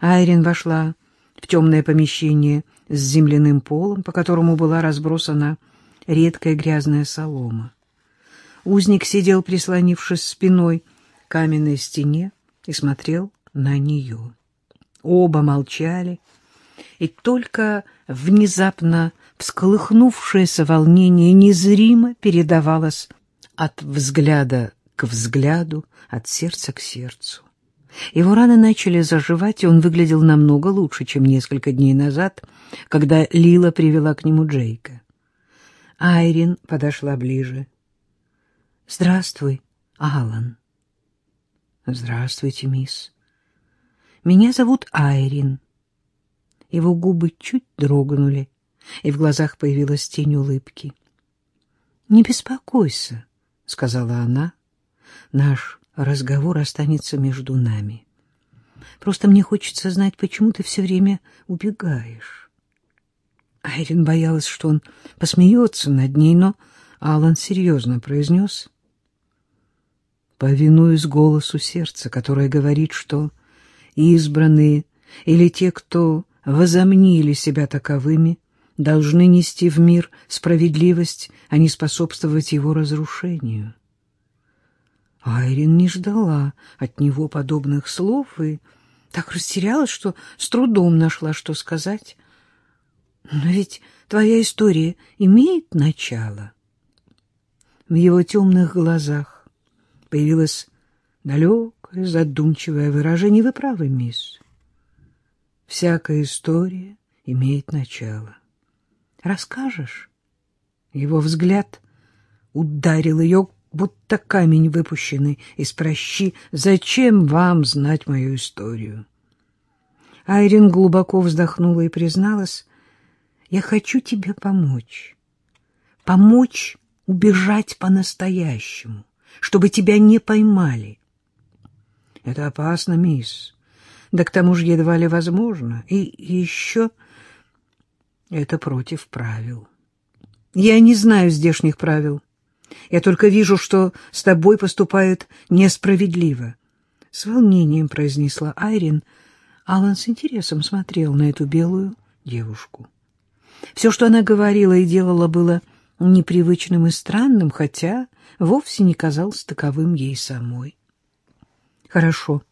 Айрин вошла в темное помещение с земляным полом, по которому была разбросана редкая грязная солома. Узник сидел, прислонившись спиной к каменной стене, и смотрел на нее. Оба молчали, и только внезапно всколыхнувшееся волнение незримо передавалось от взгляда к взгляду, от сердца к сердцу. Его раны начали заживать, и он выглядел намного лучше, чем несколько дней назад, когда Лила привела к нему Джейка. Айрин подошла ближе. — Здравствуй, Алан. — Здравствуйте, мисс. Меня зовут Айрин. Его губы чуть дрогнули, и в глазах появилась тень улыбки. — Не беспокойся, — сказала она. — Наш разговор останется между нами. Просто мне хочется знать, почему ты все время убегаешь. Айрин боялась, что он посмеется над ней, но Алан серьезно произнес. Повинуюсь голосу сердца, которое говорит, что избранные или те, кто возомнили себя таковыми, должны нести в мир справедливость, а не способствовать его разрушению. Айрин не ждала от него подобных слов и так растерялась, что с трудом нашла, что сказать. Но ведь твоя история имеет начало. В его темных глазах появилось далекое, задумчивое выражение. Вы правы, мисс. Всякая история имеет начало. Расскажешь? Его взгляд ударил ее будто камень выпущенный из прощи. Зачем вам знать мою историю? Айрин глубоко вздохнула и призналась, я хочу тебе помочь. Помочь убежать по-настоящему, чтобы тебя не поймали. Это опасно, мисс. Да к тому же едва ли возможно. И еще это против правил. Я не знаю здешних правил. Я только вижу, что с тобой поступают несправедливо. С волнением произнесла Айрин. Алан с интересом смотрел на эту белую девушку. Все, что она говорила и делала, было непривычным и странным, хотя вовсе не казалось таковым ей самой. «Хорошо,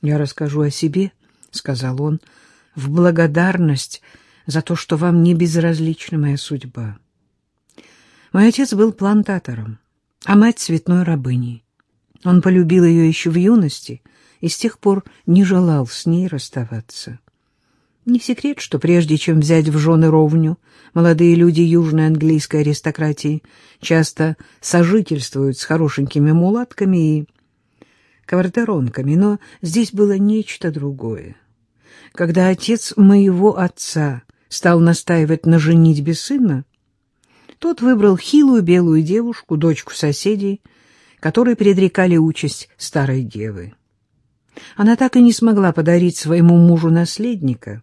я расскажу о себе», — сказал он, — «в благодарность за то, что вам не безразлична моя судьба». Мой отец был плантатором, а мать — цветной рабыней. Он полюбил ее еще в юности и с тех пор не желал с ней расставаться. Не секрет, что прежде чем взять в жены ровню, молодые люди южной английской аристократии часто сожительствуют с хорошенькими мулатками и кавардаронками, но здесь было нечто другое. Когда отец моего отца стал настаивать на женитьбе сына, тот выбрал хилую белую девушку, дочку соседей, которые предрекали участь старой девы. Она так и не смогла подарить своему мужу наследника,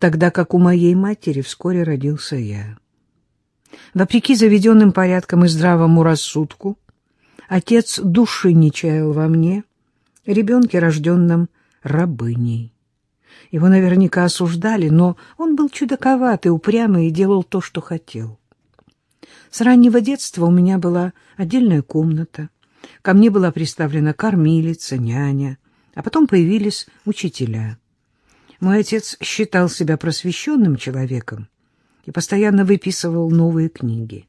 тогда как у моей матери вскоре родился я. Вопреки заведенным порядкам и здравому рассудку, отец души не чаял во мне, ребенке, рожденном рабыней. Его наверняка осуждали, но он был чудаковатый, упрямый и делал то, что хотел. С раннего детства у меня была отдельная комната. Ко мне была приставлена кормилица, няня, а потом появились учителя. Мой отец считал себя просвещенным человеком и постоянно выписывал новые книги.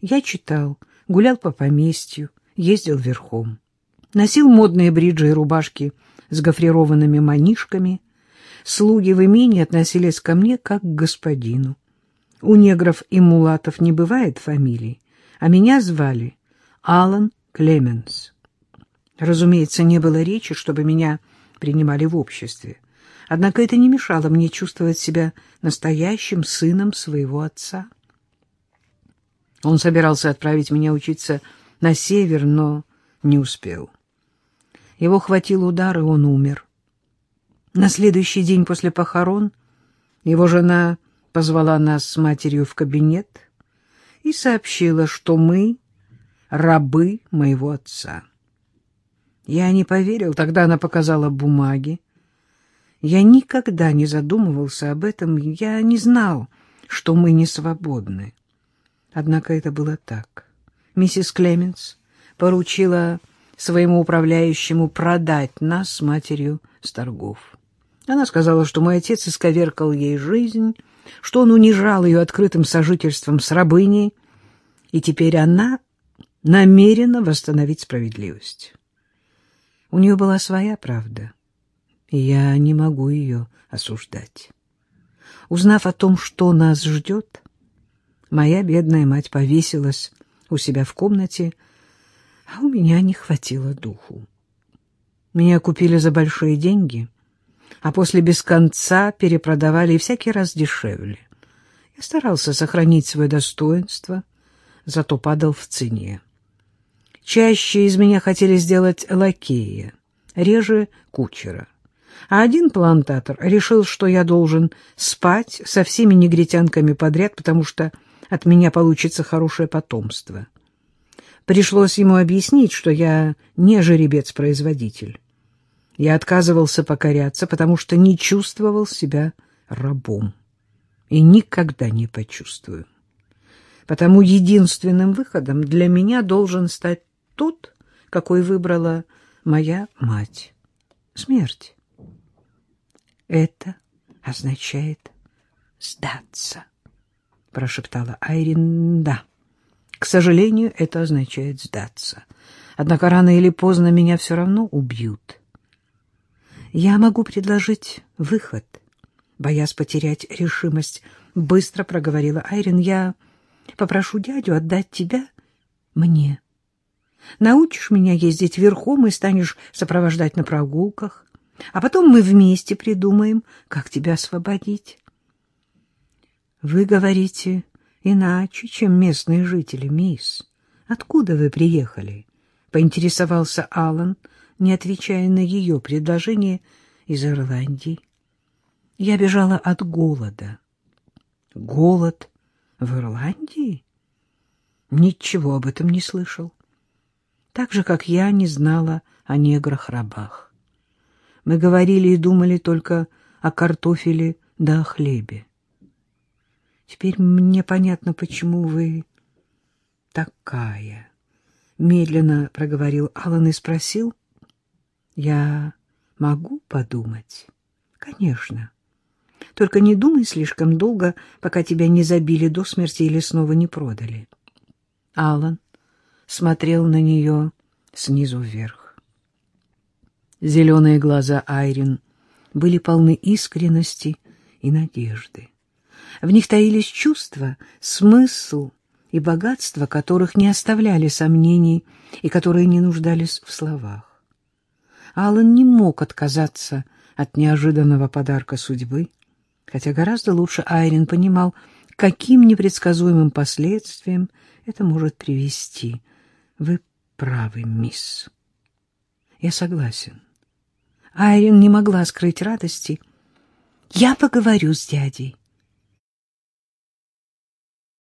Я читал, гулял по поместью, ездил верхом. Носил модные бриджи и рубашки с гофрированными манишками. Слуги в имении относились ко мне как к господину. У негров и мулатов не бывает фамилий, а меня звали Алан Клеменс. Разумеется, не было речи, чтобы меня принимали в обществе. Однако это не мешало мне чувствовать себя настоящим сыном своего отца. Он собирался отправить меня учиться на север, но не успел. Его хватил удар, и он умер. На следующий день после похорон его жена позвала нас с матерью в кабинет и сообщила, что мы рабы моего отца. Я не поверил, тогда она показала бумаги. Я никогда не задумывался об этом, я не знал, что мы не свободны. Однако это было так. Миссис Клеменс поручила своему управляющему продать нас с матерью с торгов. Она сказала, что мой отец исковеркал ей жизнь, что он унижал ее открытым сожительством с рабыней, и теперь она намерена восстановить справедливость. У нее была своя правда, и я не могу ее осуждать. Узнав о том, что нас ждет, моя бедная мать повесилась у себя в комнате, а у меня не хватило духу. Меня купили за большие деньги, а после без конца перепродавали и всякий раз дешевле. Я старался сохранить свое достоинство, зато падал в цене. Чаще из меня хотели сделать лакея, реже кучера. А один плантатор решил, что я должен спать со всеми негритянками подряд, потому что от меня получится хорошее потомство. Пришлось ему объяснить, что я не жеребец-производитель. Я отказывался покоряться, потому что не чувствовал себя рабом и никогда не почувствую. Потому единственным выходом для меня должен стать тот, какой выбрала моя мать — смерть. Это означает сдаться, — прошептала Айрин. — Да. К сожалению, это означает сдаться. Однако рано или поздно меня все равно убьют. Я могу предложить выход, боясь потерять решимость, быстро проговорила Айрин. Я попрошу дядю отдать тебя мне. Научишь меня ездить верхом и станешь сопровождать на прогулках, а потом мы вместе придумаем, как тебя освободить. Вы говорите иначе, чем местные жители, мисс. Откуда вы приехали? Поинтересовался Аллан, не отвечая на ее предложение из Ирландии. Я бежала от голода. Голод в Ирландии? Ничего об этом не слышал. Так же, как я не знала о неграх-рабах. Мы говорили и думали только о картофеле да о хлебе. Теперь мне понятно, почему вы такая. Медленно проговорил Алан и спросил. Я могу подумать? Конечно. Только не думай слишком долго, пока тебя не забили до смерти или снова не продали. Алан смотрел на нее снизу вверх. Зеленые глаза Айрин были полны искренности и надежды. В них таились чувства, смысл и богатство, которых не оставляли сомнений и которые не нуждались в словах. Алан не мог отказаться от неожиданного подарка судьбы, хотя гораздо лучше Айрин понимал, каким непредсказуемым последствиям это может привести. Вы правы, мисс. Я согласен. Айрин не могла скрыть радости. Я поговорю с дядей.